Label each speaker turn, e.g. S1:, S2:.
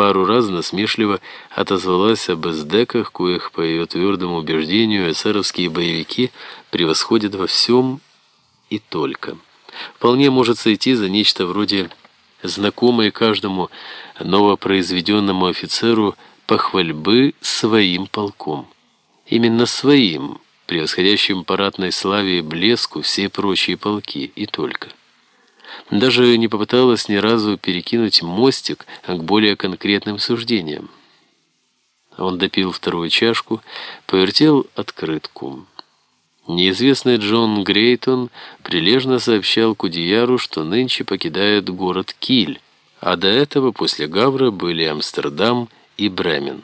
S1: пару раз насмешливо отозвалась об эсдеках, коих, по ее твердому убеждению, эсеровские боевики превосходят во всем и только. Вполне может сойти за нечто вроде знакомой каждому новопроизведенному офицеру похвальбы своим полком. Именно своим, превосходящим парадной славе и блеску все прочие полки, и только. Даже не попыталась ни разу перекинуть мостик к более конкретным суждениям. Он допил вторую чашку, повертел открытку. Неизвестный Джон Грейтон прилежно сообщал Кудеяру, что нынче покидает город Киль, а до этого после Гавра были Амстердам и Бремен.